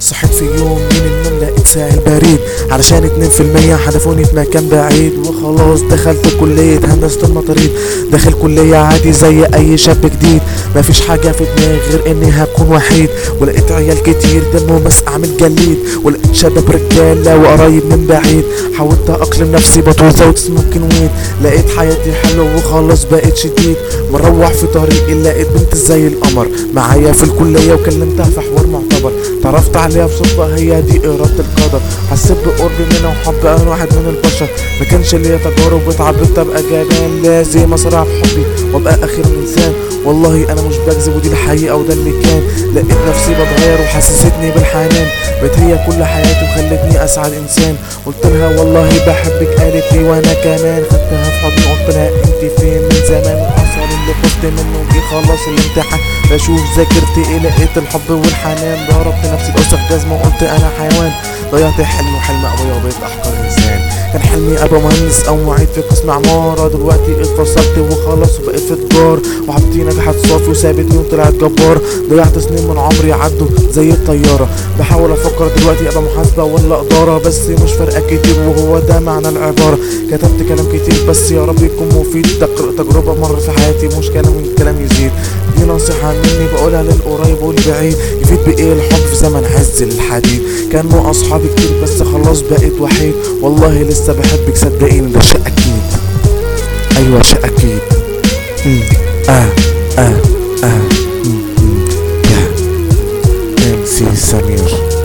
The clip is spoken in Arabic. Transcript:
صحيت في يوم من النوم لقيت ساعي بريد علشان اتنين في المية حدفوني في مكان بعيد. وخلاص دخلت كلية هندسة المطاريد. داخل كلية عادي زي أي شاب جديد. مفيش حاجة في دماغي غير إني هكون وحيد. ولقيت عيال كتير دمه مسقع من الجليد ولقيت شباب رجالة وقرايب من بعيد. حاولت أقلم نفسي بطوزة وسموكن ويد. لقيت حياتي حلوة وخلاص بقيت شديد مروح في طريقي لقيت بنت زي القمر. معايا في الكلية وكلمتها في حوار معتبر. تعرفت عليها بصدفة هي دي إرادة القدر حسيت بقرب منها وحب أنا واحد من البشر. ما كانش ليا تجارب واتعبت أبقى جبان لازم أسرع في حبي وأبقى آخر إنسان والله أنا مش بكذب ودي الحقيقة وده اللي كان لقيت نفسي بتغير وحسستني بالحنان. بقت هي كل حياتي وخلتني أسعد إنسان قلت لها والله بحبك قالت لي وأنا كمان. خدتها في حضني قلت لها أنت فين من زمان؟ اللي خفت منه جه خلاص الامتحان. بشوف ذاكرت إيه لقيت الحب والحنان. ضربت نفسي بأوسخ جزمة وقلت أنا حيوان. ضيعت حلم وحلم أبويا وبقيت أحقر إنسان. كان حلمي ابقى مهندس أو معيد في قسم عمارة. دلوقتي اتفصلت وخلاص وبقيت في تجار وحبيبتي نجحت صافي وسابتني وطلعت جبار. ضيعت سنين من عمري عدوا زي الطيارة. بحاول أفكر دلوقتي أبقى محاسبة ولا إدارة بس مش فارقة كتير وهو ده معنى العبارة. كتبت كلام كتير بس يا رب يكون مفيد. تجربة مرت في حياتي مش كلام الكلام يزيد. دي نصيحة مني بقولها للقريب والبعيد يفيد بإيه الحب في زمن عز الحديد كانوا أصحابي كتير بس خلاص بقيت وحيد والله لسه بحبك صدقيني ده شيء أكيد أيوة شيء أكيد مم. آه آه آه مم. مم. يا ام سي سمير